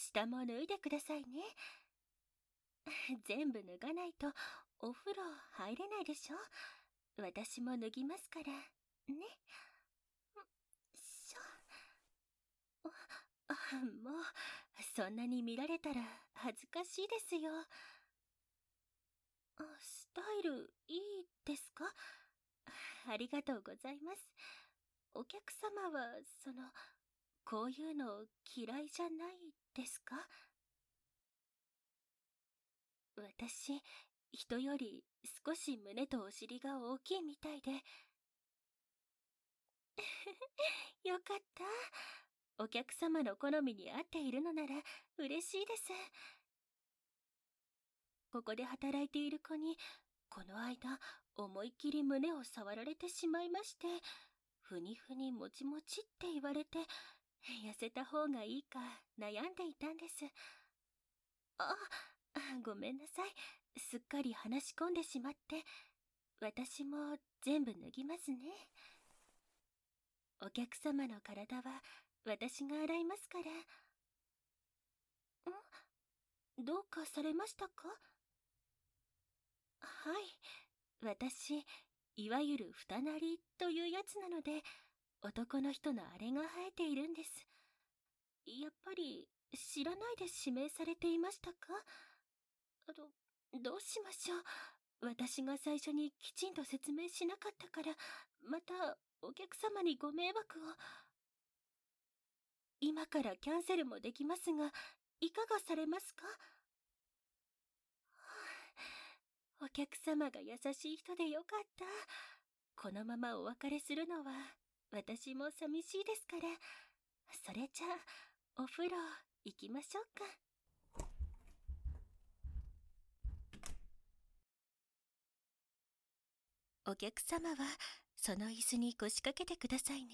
下も脱いでくださいね。全部脱がないとお風呂入れないでしょ？私も脱ぎますから、ね？しょ。もう、そんなに見られたら恥ずかしいですよ。スタイルいいですか？ありがとうございます。お客様は、その、こういうの嫌いじゃないですか？私、人より少し胸とお尻が大きいみたいで。よかった。お客様の好みに合っているのなら嬉しいです。ここで働いている子に、この間、思いっきり胸を触られてしまいまして、ふにふにもちもちって言われて、痩せた方がいいか悩んでいたんです。あ、ごめんなさい。すっかり話し込んでしまって。私も全部脱ぎますね。お客様の体は私が洗いますから。ん？どうかされましたか？はい。私、いわゆる二なりというやつなので、男の人のあれが生えているんです。やっぱり、知らないで指名されていましたか？あの、どうしましょう？私が最初にきちんと説明しなかったから、またお客様にご迷惑を。今からキャンセルもできますが、いかがされますか？お客様が優しい人でよかった。このままお別れするのは、私も寂しいですから。それじゃあ、お風呂行きましょうか。お客様は、その椅子に腰掛けてくださいね。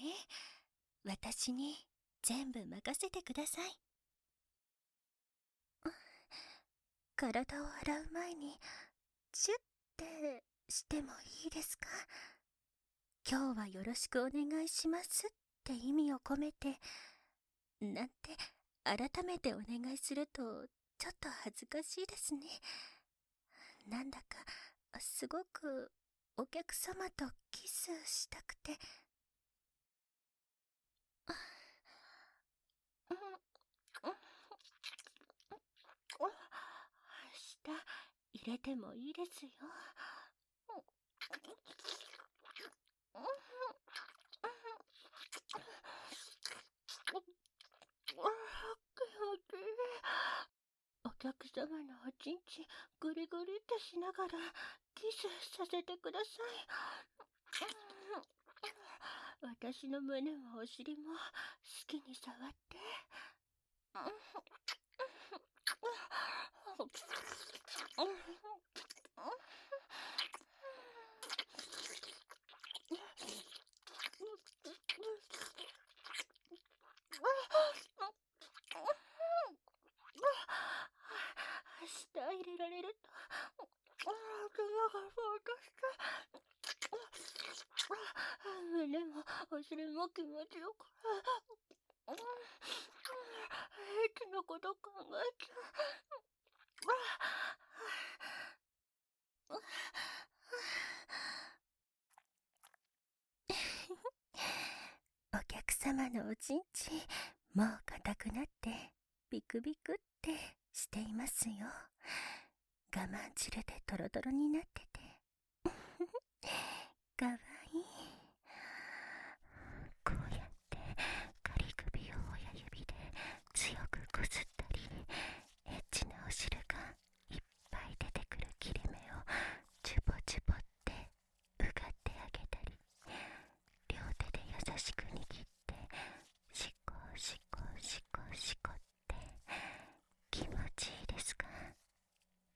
私に全部任せてください。体を洗う前にチュッてしてもいいですか？今日はよろしくお願いしますって意味を込めて、なんて改めてお願いするとちょっと恥ずかしいですね。なんだかすごくお客様とキスしたくて。明日入れてもいいですよ。お客様のおちんちぐりぐりってしながらキスさせてください。私の胸もお尻も好きに触って。舌入れられると、頭がそうとして、胸もお尻も気持ちよく、駅のこと考えちゃう。お客様のおちんち、もう硬くなって、ビクビクってしていますよ。我慢汁でトロトロになってて。かわいい。こうやって仮首を親指で強くこすったり、エッチなお汁がいっぱい出てくる切れ目をチュボチュボってうがってあげたり、両手で優しく握ってしこしこしこしこって気持ちいいですか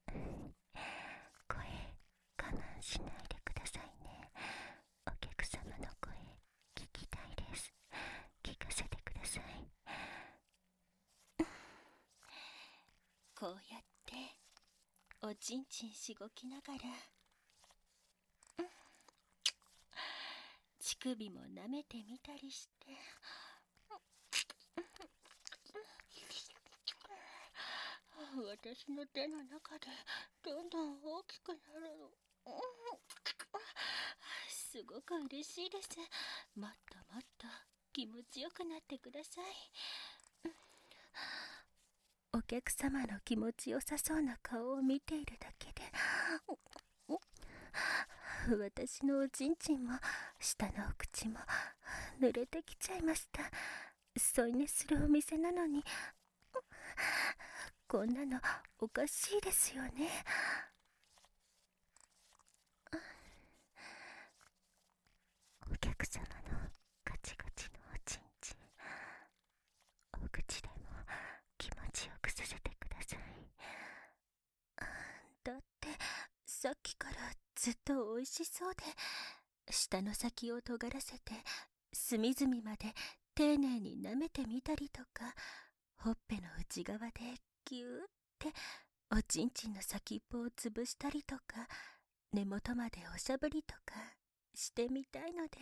声我慢しないでくださいねお客様の声聞きたいです聞かせてくださいこうやっておちんちんしごきながら乳首も舐めてみたりして私の手の中でどんどん大きくなるの。すごく嬉しいです。もっともっと気持ちよくなってください。お客様の気持ちよさそうな顔を見ているだけで、私のおちんちんも下のお口も濡れてきちゃいました。添い寝するお店なのに、こんなのおかしいですよね。お客様のガチガチのおちんちん、お口でも気持ちよくさせてください。だって、さっきからずっと美味しそうで、舌の先を尖らせて、隅々まで丁寧に舐めてみたりとか、ほっぺの内側でぎゅーっておちんちんの先っぽを潰したりとか、根元までおしゃぶりとかしてみたいので、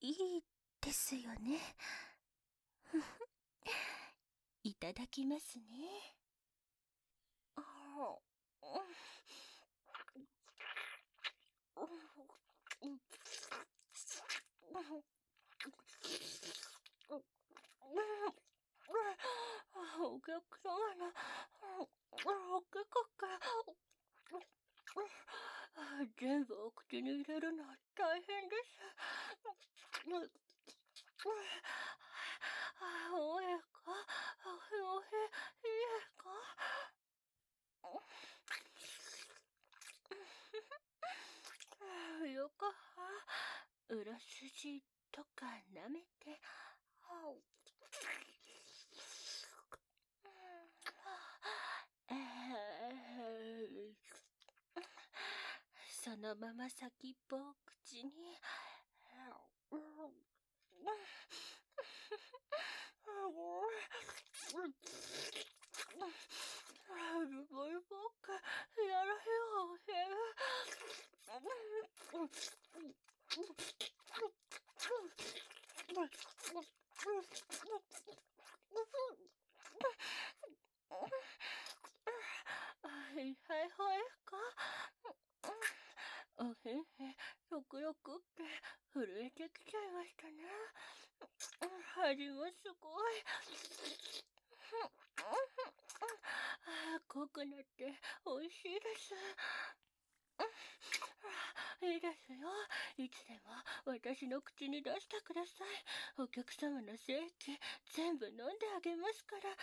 いいですよね。いただきますね。お客様の、おけかけ、全部お口に入れるのは大変です。おえか、おへ、いえか。よかは、裏筋とか舐めて、のまま先っぽを口に、やらはいはいはいかおへんへん、よくよくって震えてきちゃいましたね。味もすごい。濃くなって美味しいです。いいですよ。いつでも私の口に出してください。お客様の正規全部飲んであげますから。ね。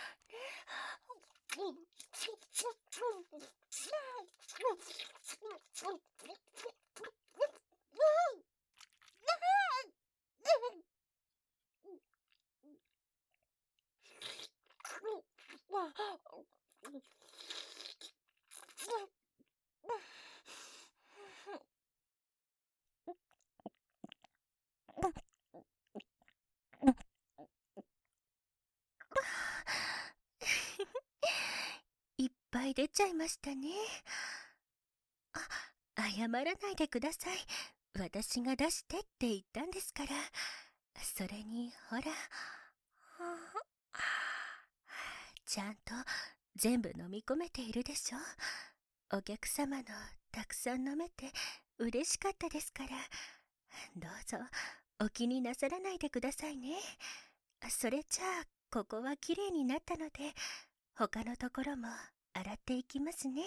いっぱい出ちゃいましたね。あ、謝らないでください。私が出してって言ったんですから。それに、ほら。ちゃんと全部飲み込めているでしょ？お客様のたくさん飲めて嬉しかったですから。どうぞお気になさらないでくださいね。それじゃあ、ここは綺麗になったので、他のところも洗っていきますね。